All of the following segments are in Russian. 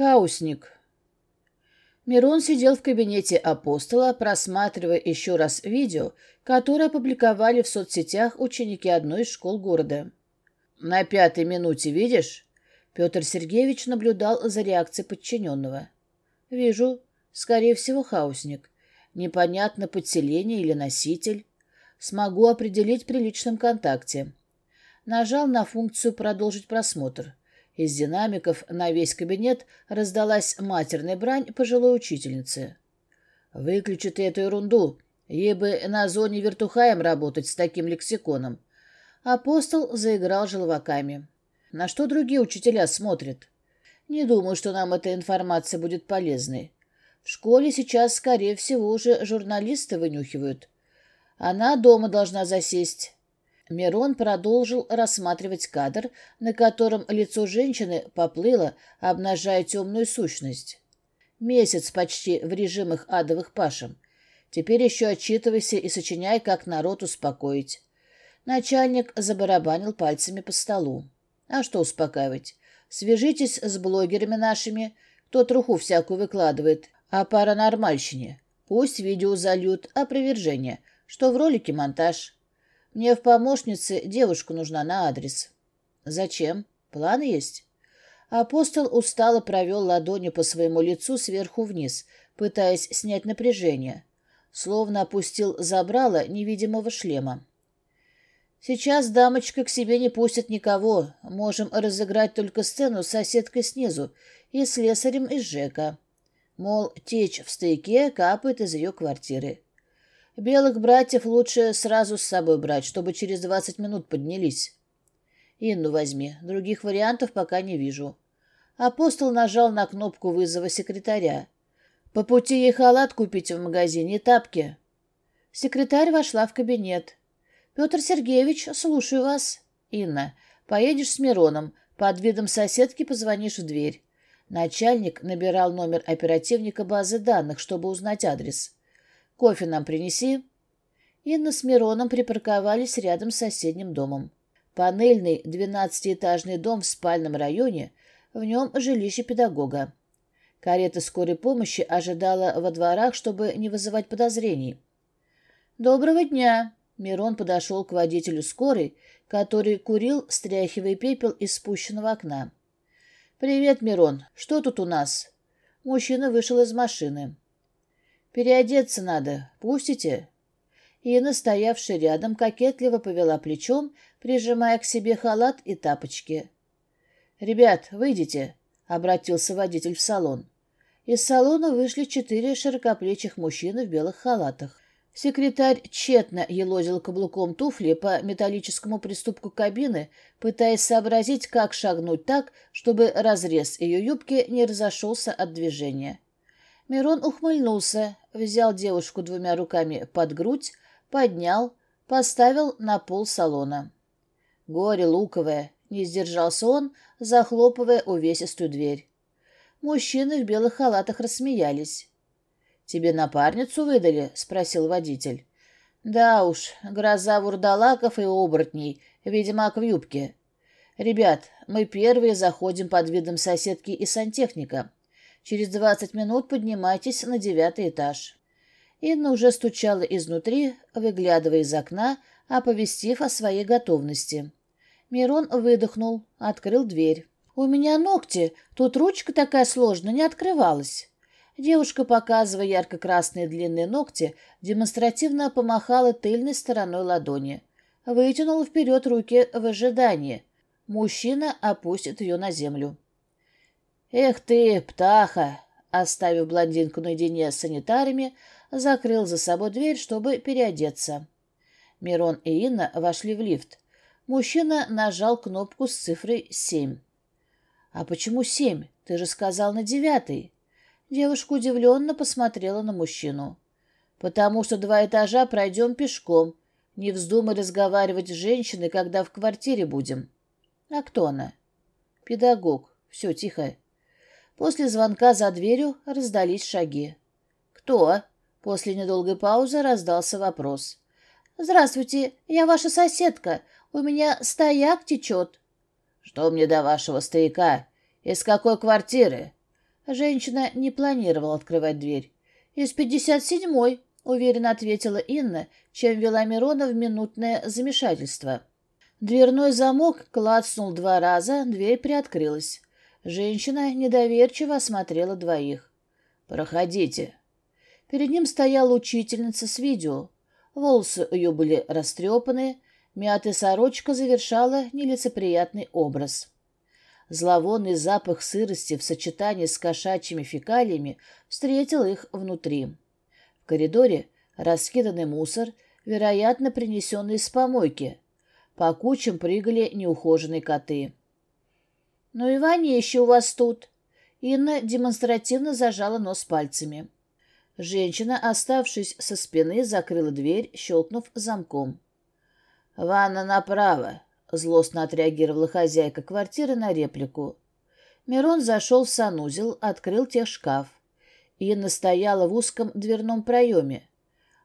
Хаусник. Мирон сидел в кабинете апостола, просматривая еще раз видео, которое опубликовали в соцсетях ученики одной из школ города. «На пятой минуте видишь?» Петр Сергеевич наблюдал за реакцией подчиненного. «Вижу. Скорее всего, хаусник. Непонятно, подселение или носитель. Смогу определить при личном контакте». Нажал на функцию «Продолжить просмотр». Из динамиков на весь кабинет раздалась матерная брань пожилой учительницы. «Выключи ты эту ерунду. Ей бы на зоне вертухаем работать с таким лексиконом». Апостол заиграл желваками. «На что другие учителя смотрят?» «Не думаю, что нам эта информация будет полезной. В школе сейчас, скорее всего, уже журналисты вынюхивают. Она дома должна засесть. Мирон продолжил рассматривать кадр, на котором лицо женщины поплыло, обнажая темную сущность. Месяц почти в режимах адовых пашем. Теперь еще отчитывайся и сочиняй, как народ успокоить. Начальник забарабанил пальцами по столу. А что успокаивать? Свяжитесь с блогерами нашими, кто труху всякую выкладывает, о паранормальщине. Пусть видео зальют опровержение, что в ролике монтаж. Мне в помощнице девушку нужна на адрес. Зачем? План есть? Апостол устало провел ладонью по своему лицу сверху вниз, пытаясь снять напряжение. Словно опустил забрало невидимого шлема. Сейчас дамочка к себе не пустит никого. Можем разыграть только сцену с соседкой снизу и с слесарем из ЖЭКа. Мол, течь в стейке капает из ее квартиры. Белых братьев лучше сразу с собой брать, чтобы через двадцать минут поднялись. Инну возьми, других вариантов пока не вижу. Апостол нажал на кнопку вызова секретаря. По пути ей халат купить в магазине и тапки. Секретарь вошла в кабинет. «Петр Сергеевич, слушаю вас». «Инна, поедешь с Мироном, под видом соседки позвонишь в дверь». Начальник набирал номер оперативника базы данных, чтобы узнать адрес. Кофе нам принеси». Инна с Мироном припарковались рядом с соседним домом. Панельный двенадцатиэтажный дом в спальном районе, в нем жилище педагога. Карета скорой помощи ожидала во дворах, чтобы не вызывать подозрений. «Доброго дня!» Мирон подошел к водителю скорой, который курил, стряхивая пепел из спущенного окна. «Привет, Мирон. Что тут у нас?» Мужчина вышел из машины. «Переодеться надо. Пустите?» Инна, стоявшая рядом, кокетливо повела плечом, прижимая к себе халат и тапочки. «Ребят, выйдите», — обратился водитель в салон. Из салона вышли четыре широкоплечих мужчины в белых халатах. Секретарь тщетно елозил каблуком туфли по металлическому приступку кабины, пытаясь сообразить, как шагнуть так, чтобы разрез ее юбки не разошелся от движения. Мирон ухмыльнулся, взял девушку двумя руками под грудь, поднял, поставил на пол салона. «Горе луковое!» — не сдержался он, захлопывая увесистую дверь. Мужчины в белых халатах рассмеялись. «Тебе напарницу выдали?» — спросил водитель. «Да уж, гроза вурдалаков и оборотней, ведьмак в юбке. Ребят, мы первые заходим под видом соседки и сантехника. Через двадцать минут поднимайтесь на девятый этаж». Инна уже стучала изнутри, выглядывая из окна, оповестив о своей готовности. Мирон выдохнул, открыл дверь. «У меня ногти, тут ручка такая сложная, не открывалась». Девушка, показывая ярко-красные длинные ногти, демонстративно помахала тыльной стороной ладони. Вытянула вперед руки в ожидании. Мужчина опустит ее на землю. «Эх ты, птаха!» Оставив блондинку наедине с санитарами, закрыл за собой дверь, чтобы переодеться. Мирон и Инна вошли в лифт. Мужчина нажал кнопку с цифрой семь. «А почему семь? Ты же сказал на девятый». Девушка удивленно посмотрела на мужчину. «Потому что два этажа пройдем пешком. Не вздумай разговаривать с женщиной, когда в квартире будем». «А кто она?» «Педагог. Все, тихо. После звонка за дверью раздались шаги. «Кто?» После недолгой паузы раздался вопрос. «Здравствуйте, я ваша соседка. У меня стояк течет». «Что мне до вашего стояка? Из какой квартиры?» Женщина не планировала открывать дверь. «Из пятьдесят седьмой», — уверенно ответила Инна, чем вела Мирона в минутное замешательство. Дверной замок клацнул два раза, дверь приоткрылась. Женщина недоверчиво осмотрела двоих. «Проходите». Перед ним стояла учительница с видео. Волосы ее были растрепаны, мятая сорочка завершала нелицеприятный образ. Зловонный запах сырости в сочетании с кошачьими фекалиями встретил их внутри. В коридоре раскиданный мусор, вероятно, принесенный из помойки. По кучам прыгали неухоженные коты. «Ну и вонище у вас тут!» Инна демонстративно зажала нос пальцами. Женщина, оставшись со спины, закрыла дверь, щелкнув замком. «Ванна направо», — злостно отреагировала хозяйка квартиры на реплику. Мирон зашел в санузел, открыл техшкаф. Инна стояла в узком дверном проеме.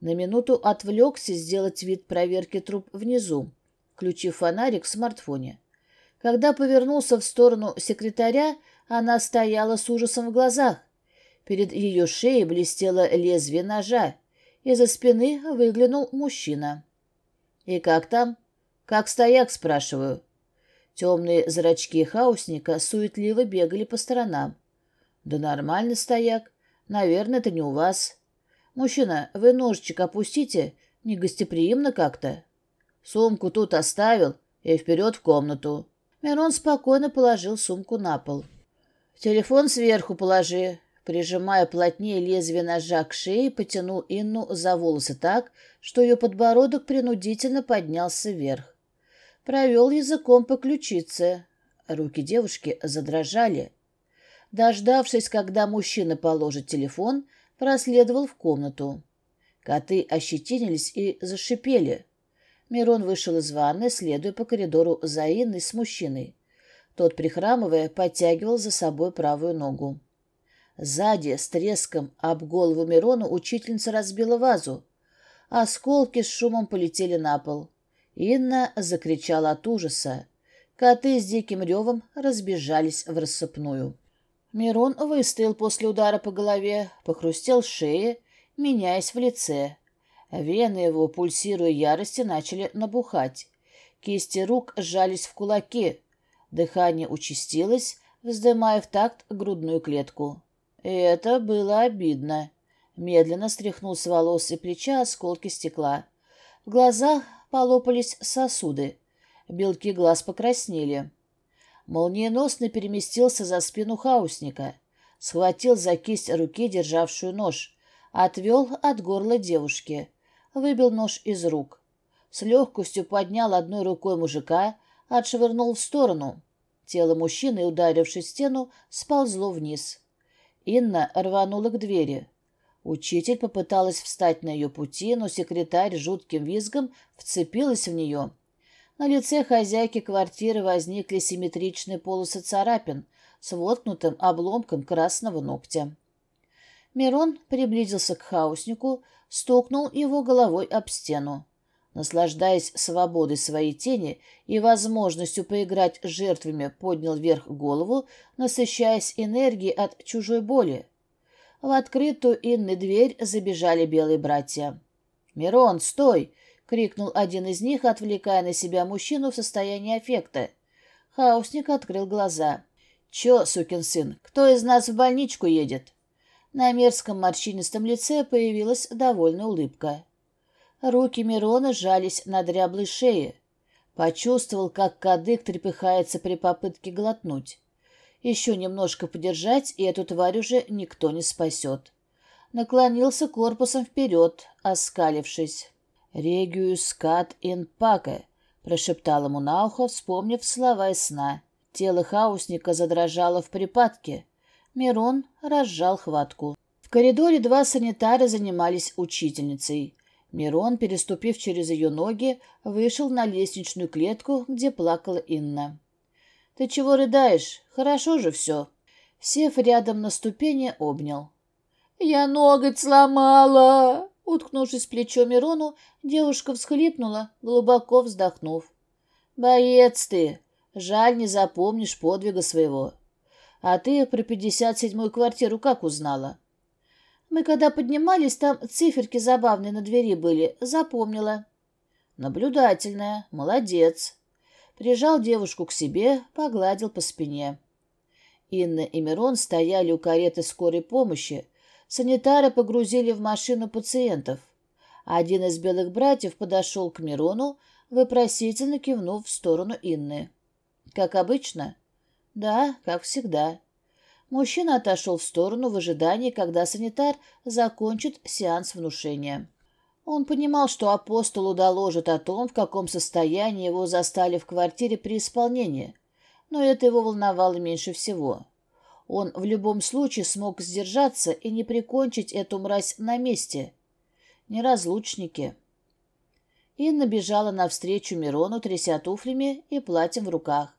На минуту отвлекся сделать вид проверки труб внизу, включив фонарик в смартфоне. Когда повернулся в сторону секретаря, она стояла с ужасом в глазах. Перед ее шеей блестело лезвие ножа. Из-за спины выглянул мужчина. «И как там?» «Как стояк?» — спрашиваю. Темные зрачки хаосника суетливо бегали по сторонам. «Да нормально стояк. Наверное, это не у вас. Мужчина, вы ножичек опустите. Негостеприимно как-то. Сумку тут оставил и вперед в комнату». Мирон спокойно положил сумку на пол. «Телефон сверху положи». Прижимая плотнее лезвие ножа к шее, потянул Инну за волосы так, что ее подбородок принудительно поднялся вверх. Провел языком по ключице. Руки девушки задрожали. Дождавшись, когда мужчина положит телефон, проследовал в комнату. Коты ощетинились и зашипели. Мирон вышел из ванны, следуя по коридору за Инной с мужчиной. Тот, прихрамывая, подтягивал за собой правую ногу. Сзади, с треском, об голову Мирона учительница разбила вазу. Осколки с шумом полетели на пол. Инна закричала от ужаса. Коты с диким ревом разбежались в рассыпную. Мирон выстоял после удара по голове, похрустел шее, меняясь в лице. Вены его, пульсируя ярости, начали набухать. Кисти рук сжались в кулаки. Дыхание участилось, вздымая в такт грудную клетку. Это было обидно. Медленно стряхнул с волос и плеча осколки стекла. В глазах полопались сосуды. Белки глаз покраснели. Молниеносно переместился за спину хаусника. Схватил за кисть руки, державшую нож. Отвел от горла девушки выбил нож из рук. С легкостью поднял одной рукой мужика, отшвырнул в сторону. Тело мужчины, ударившись в стену, сползло вниз. Инна рванула к двери. Учитель попыталась встать на ее пути, но секретарь жутким визгом вцепилась в нее. На лице хозяйки квартиры возникли симметричные полосы царапин с воткнутым обломком красного ногтя. Мирон приблизился к хаоснику, стукнул его головой об стену. Наслаждаясь свободой своей тени и возможностью поиграть с жертвами, поднял вверх голову, насыщаясь энергией от чужой боли. В открытую Инны дверь забежали белые братья. «Мирон, стой!» — крикнул один из них, отвлекая на себя мужчину в состоянии аффекта. Хаусник открыл глаза. «Чё, сукин сын, кто из нас в больничку едет?» На мерзком морщинистом лице появилась довольная улыбка. Руки Мирона сжались на дряблой шее. Почувствовал, как кадык трепыхается при попытке глотнуть. Еще немножко подержать, и эту тварь уже никто не спасет. Наклонился корпусом вперед, оскалившись. «Региус кат ин паке», — прошептал ему на ухо, вспомнив слова из сна. Тело хаусника задрожало в припадке. Мирон разжал хватку. В коридоре два санитара занимались учительницей. Мирон, переступив через ее ноги, вышел на лестничную клетку, где плакала Инна. «Ты чего рыдаешь? Хорошо же все». Сев рядом на ступени, обнял. «Я ноготь сломала!» Уткнувшись в плечо Мирону, девушка всхлипнула, глубоко вздохнув. «Боец ты! Жаль, не запомнишь подвига своего. А ты про пятьдесят седьмую квартиру как узнала? Мы когда поднимались, там циферки забавные на двери были. Запомнила. Наблюдательная. Молодец. Прижал девушку к себе, погладил по спине. Инна и Мирон стояли у кареты скорой помощи. Санитары погрузили в машину пациентов. Один из белых братьев подошел к Мирону, вопросительно кивнув в сторону Инны. «Как обычно?» «Да, как всегда». Мужчина отошел в сторону в ожидании, когда санитар закончит сеанс внушения. Он понимал, что апостолу доложат о том, в каком состоянии его застали в квартире при исполнении, но это его волновало меньше всего. Он в любом случае смог сдержаться и не прикончить эту мразь на месте. Неразлучники. Инна бежала навстречу Мирону, тряся туфлями и платьем в руках.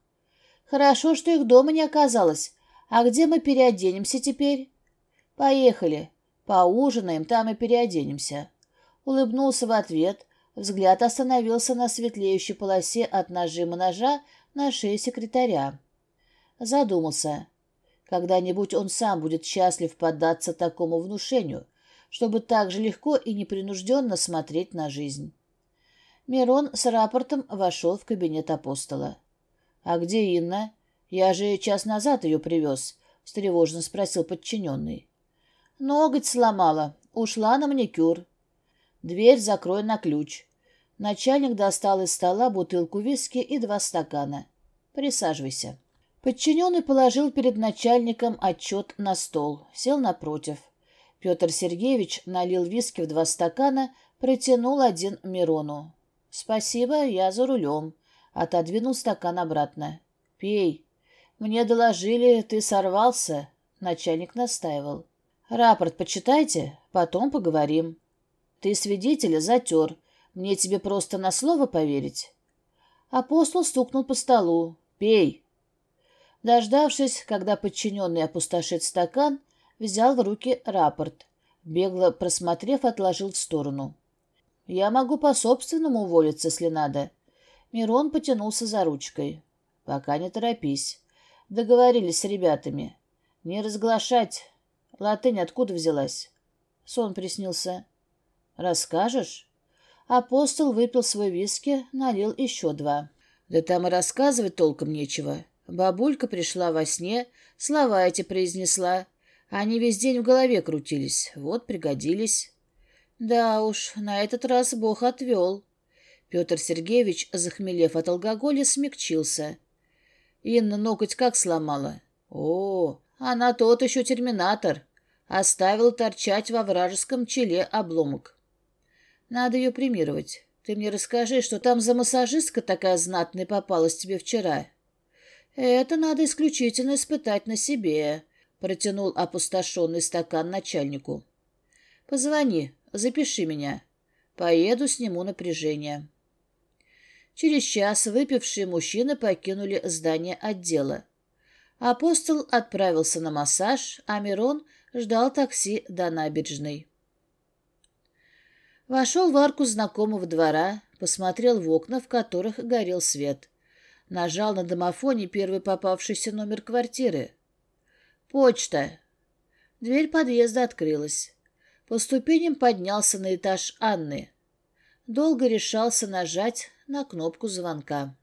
«Хорошо, что их дома не оказалось. А где мы переоденемся теперь?» «Поехали. Поужинаем, там и переоденемся». Улыбнулся в ответ. Взгляд остановился на светлеющей полосе от нажима ножа на шее секретаря. Задумался. Когда-нибудь он сам будет счастлив поддаться такому внушению, чтобы так же легко и непринужденно смотреть на жизнь. Мирон с рапортом вошел в кабинет апостола. «А где Инна? Я же час назад ее привез», — встревоженно спросил подчиненный. «Ноготь сломала. Ушла на маникюр. Дверь закрой на ключ». Начальник достал из стола бутылку виски и два стакана. «Присаживайся». Подчиненный положил перед начальником отчет на стол, сел напротив. Петр Сергеевич налил виски в два стакана, протянул один Мирону. «Спасибо, я за рулем». Отодвинул стакан обратно. «Пей. Мне доложили, ты сорвался». Начальник настаивал. «Рапорт почитайте, потом поговорим. Ты свидетеля затер. Мне тебе просто на слово поверить». Апостол стукнул по столу. «Пей». Дождавшись, когда подчиненный опустошит стакан, взял в руки рапорт. Бегло просмотрев, отложил в сторону. Я могу по-собственному уволиться, если надо. Мирон потянулся за ручкой. Пока не торопись. Договорились с ребятами. Не разглашать. Латынь откуда взялась? Сон приснился. Расскажешь? Апостол выпил свой виски, налил еще два. Да там и рассказывать толком нечего. Бабулька пришла во сне, слова эти произнесла. Они весь день в голове крутились. Вот пригодились. Да уж, на этот раз Бог отвел. Петр Сергеевич, захмелев от алкоголя, смягчился. Инна ноготь как сломала? О, она тот еще терминатор. Оставил торчать во вражеском челе обломок. Надо ее премировать. Ты мне расскажи, что там за массажистка такая знатная попалась тебе вчера. Это надо исключительно испытать на себе, протянул опустошенный стакан начальнику. Позвони, Запиши меня. Поеду, сниму напряжение. Через час выпившие мужчины покинули здание отдела. Апостол отправился на массаж, а Мирон ждал такси до набережной. Вошел в арку знакомого двора, посмотрел в окна, в которых горел свет. Нажал на домофоне первый попавшийся номер квартиры. «Почта!» Дверь подъезда открылась. По ступеням поднялся на этаж Анны. Долго решался нажать на кнопку звонка.